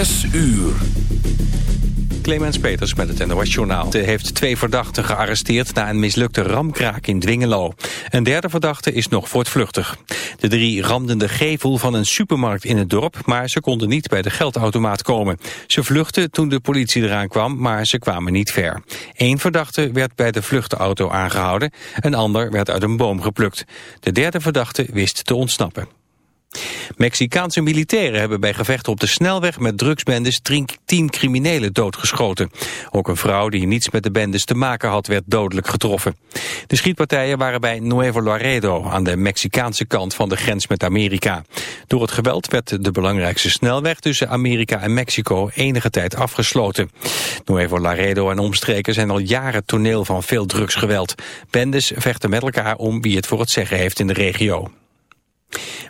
Zes uur. Clemens Peters met het NOS Journaal heeft twee verdachten gearresteerd na een mislukte ramkraak in Dwingelo. Een derde verdachte is nog voortvluchtig. De drie ramden de gevel van een supermarkt in het dorp, maar ze konden niet bij de geldautomaat komen. Ze vluchtten toen de politie eraan kwam, maar ze kwamen niet ver. Eén verdachte werd bij de vluchtauto aangehouden, een ander werd uit een boom geplukt. De derde verdachte wist te ontsnappen. Mexicaanse militairen hebben bij gevechten op de snelweg met drugsbendes tien criminelen doodgeschoten. Ook een vrouw die niets met de bendes te maken had werd dodelijk getroffen. De schietpartijen waren bij Nuevo Laredo aan de Mexicaanse kant van de grens met Amerika. Door het geweld werd de belangrijkste snelweg tussen Amerika en Mexico enige tijd afgesloten. Nuevo Laredo en omstreken zijn al jaren toneel van veel drugsgeweld. Bendes vechten met elkaar om wie het voor het zeggen heeft in de regio.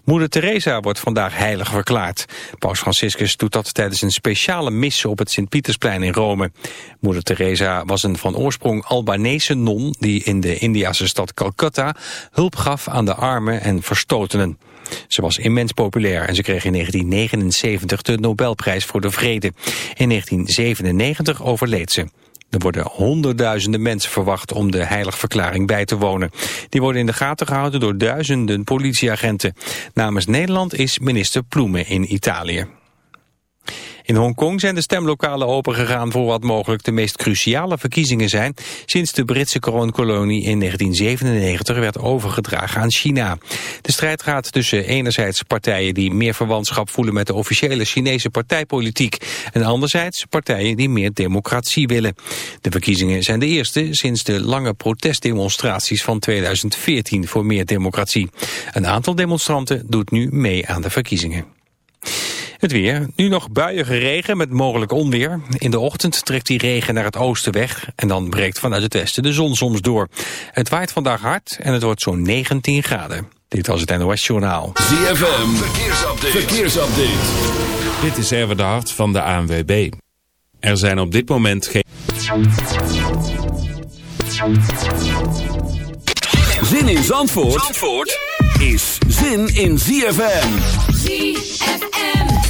Moeder Teresa wordt vandaag heilig verklaard. Paus Franciscus doet dat tijdens een speciale mis op het Sint-Pietersplein in Rome. Moeder Teresa was een van oorsprong Albanese non die in de Indiase stad Calcutta hulp gaf aan de armen en verstotenen. Ze was immens populair en ze kreeg in 1979 de Nobelprijs voor de Vrede. In 1997 overleed ze. Er worden honderdduizenden mensen verwacht om de heiligverklaring bij te wonen. Die worden in de gaten gehouden door duizenden politieagenten. Namens Nederland is minister Ploemen in Italië. In Hongkong zijn de stemlokalen opengegaan voor wat mogelijk de meest cruciale verkiezingen zijn sinds de Britse kroonkolonie in 1997 werd overgedragen aan China. De strijd gaat tussen enerzijds partijen die meer verwantschap voelen met de officiële Chinese partijpolitiek en anderzijds partijen die meer democratie willen. De verkiezingen zijn de eerste sinds de lange protestdemonstraties van 2014 voor meer democratie. Een aantal demonstranten doet nu mee aan de verkiezingen. Het weer. Nu nog buiige regen met mogelijk onweer. In de ochtend trekt die regen naar het oosten weg en dan breekt vanuit het westen de zon soms door. Het waait vandaag hard en het wordt zo'n 19 graden. Dit was het NOS Journaal. ZFM. Verkeersupdate. Verkeersupdate. Dit is Erwin de Hart van de ANWB. Er zijn op dit moment geen... Zin in Zandvoort, Zandvoort is zin in ZFM. ZFM.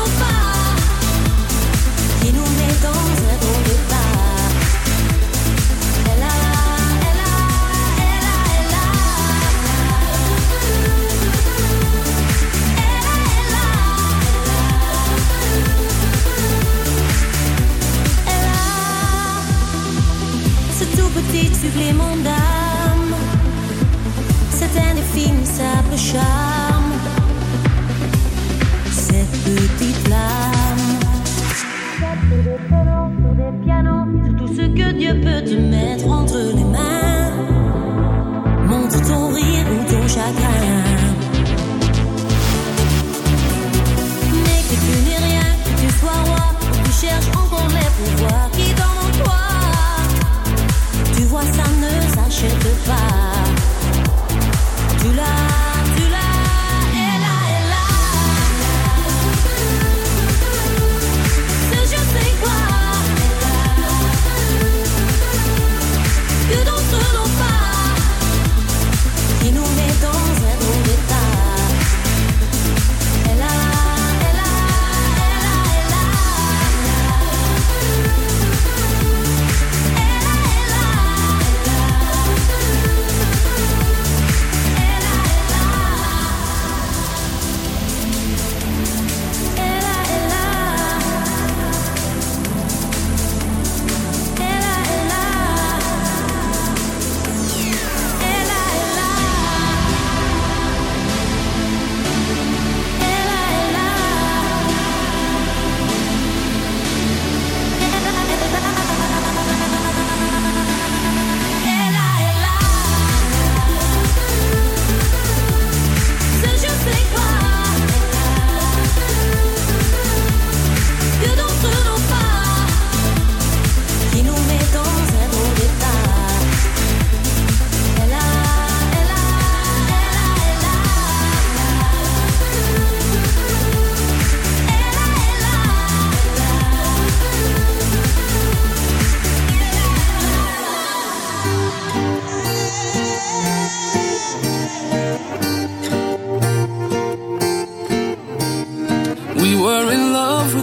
petit supplément d'âme, cet indéfinissable charme, cette petite pianos, sur des pianos, sur tout ce que Dieu peut te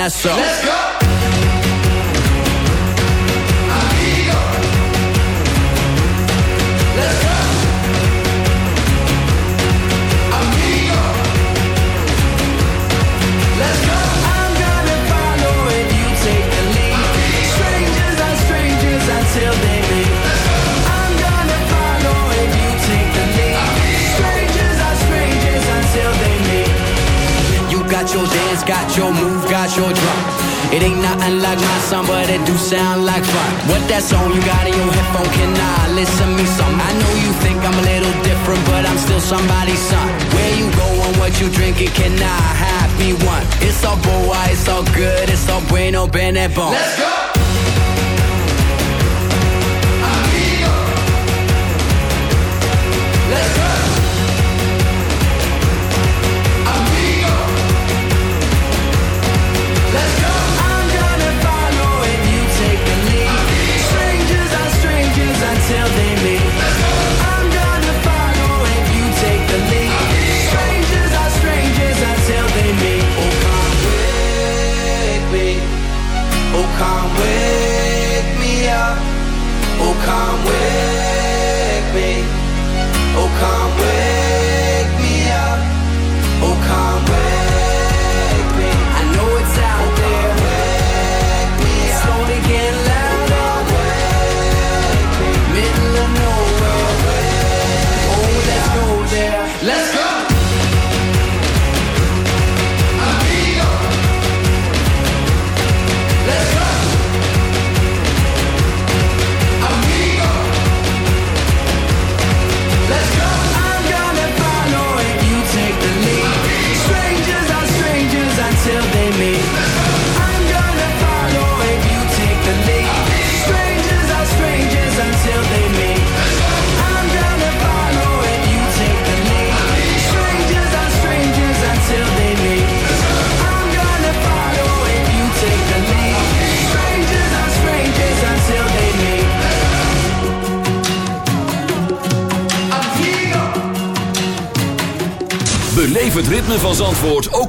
combinação. Let's go. bon. Let's go.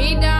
Me down.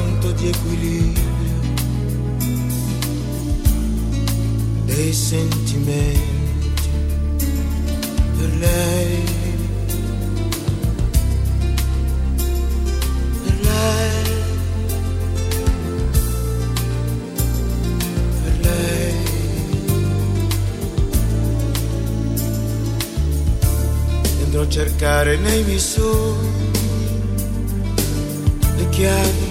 di equilibrio dei sentimenti per lei. Per lei. Per cercare nei miei sogni le chiavi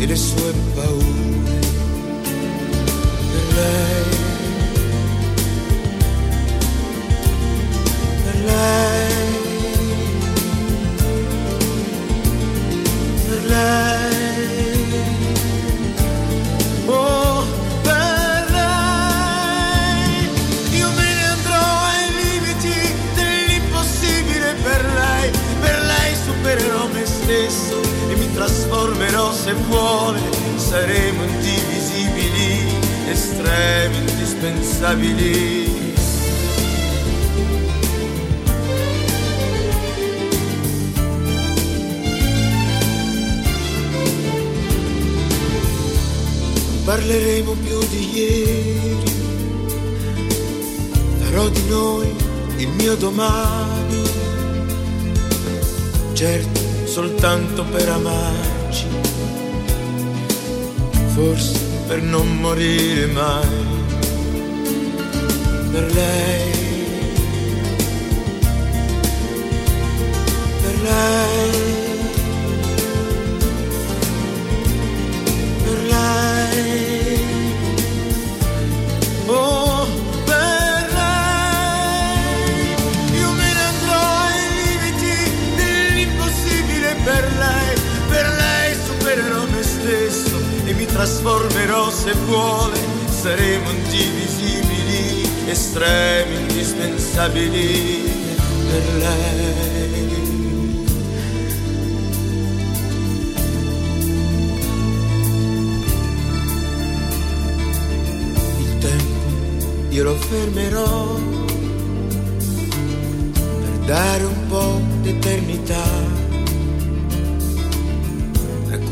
e le sue paure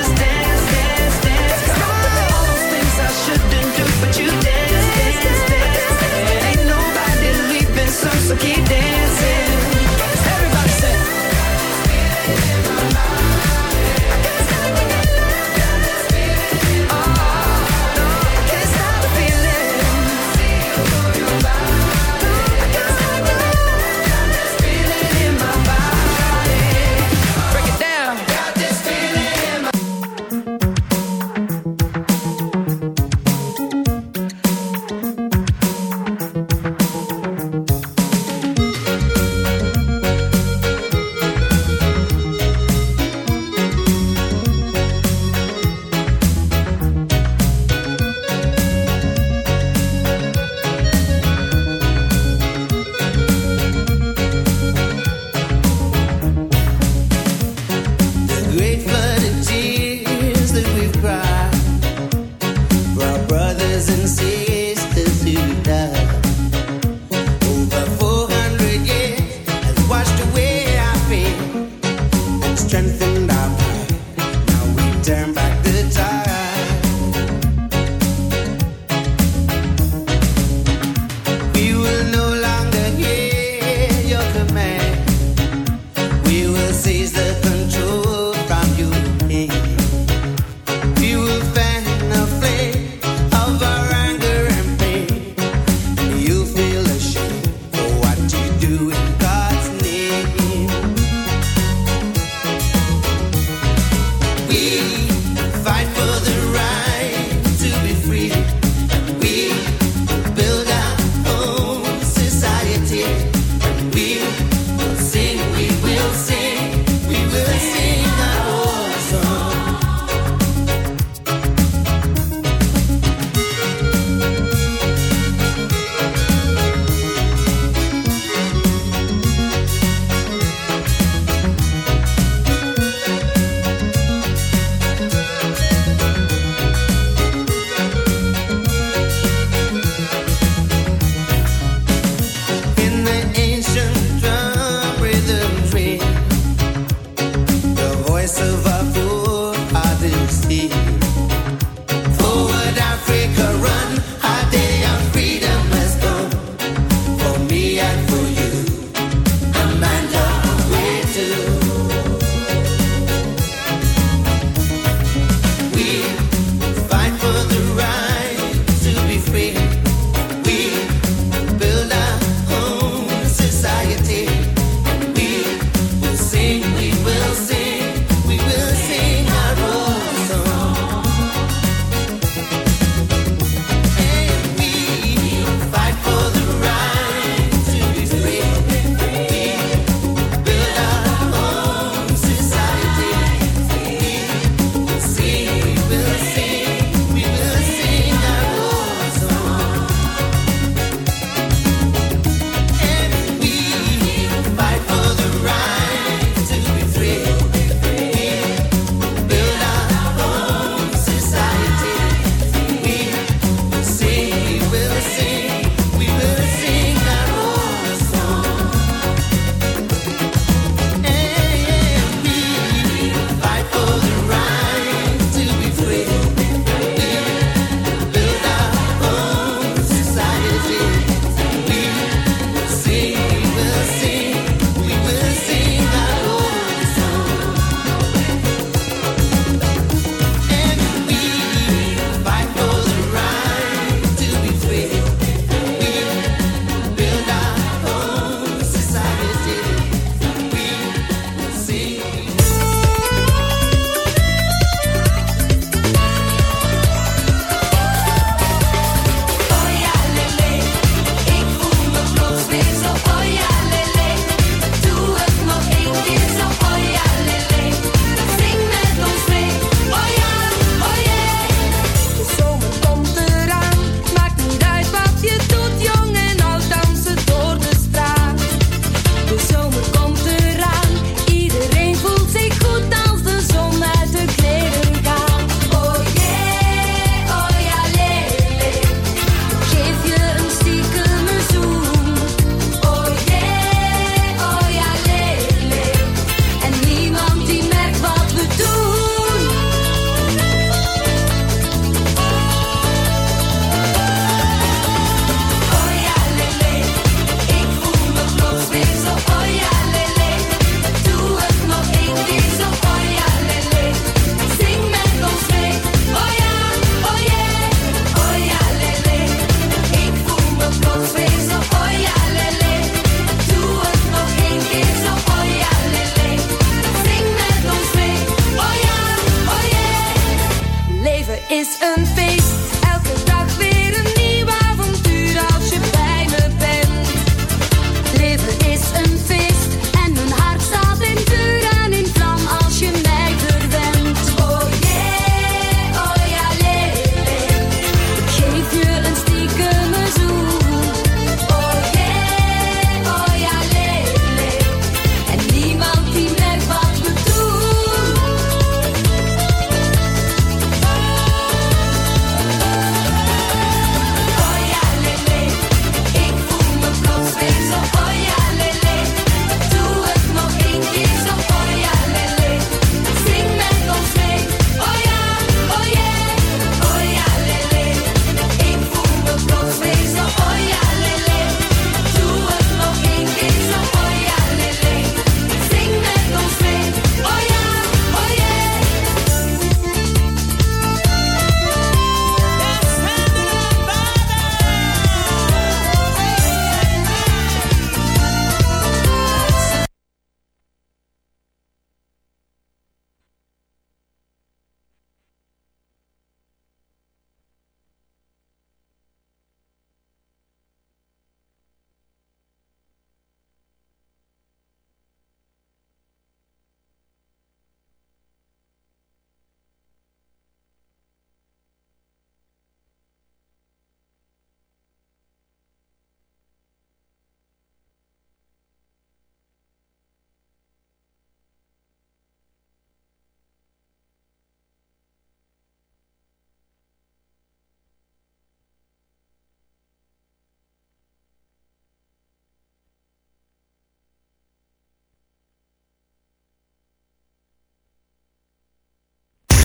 understand.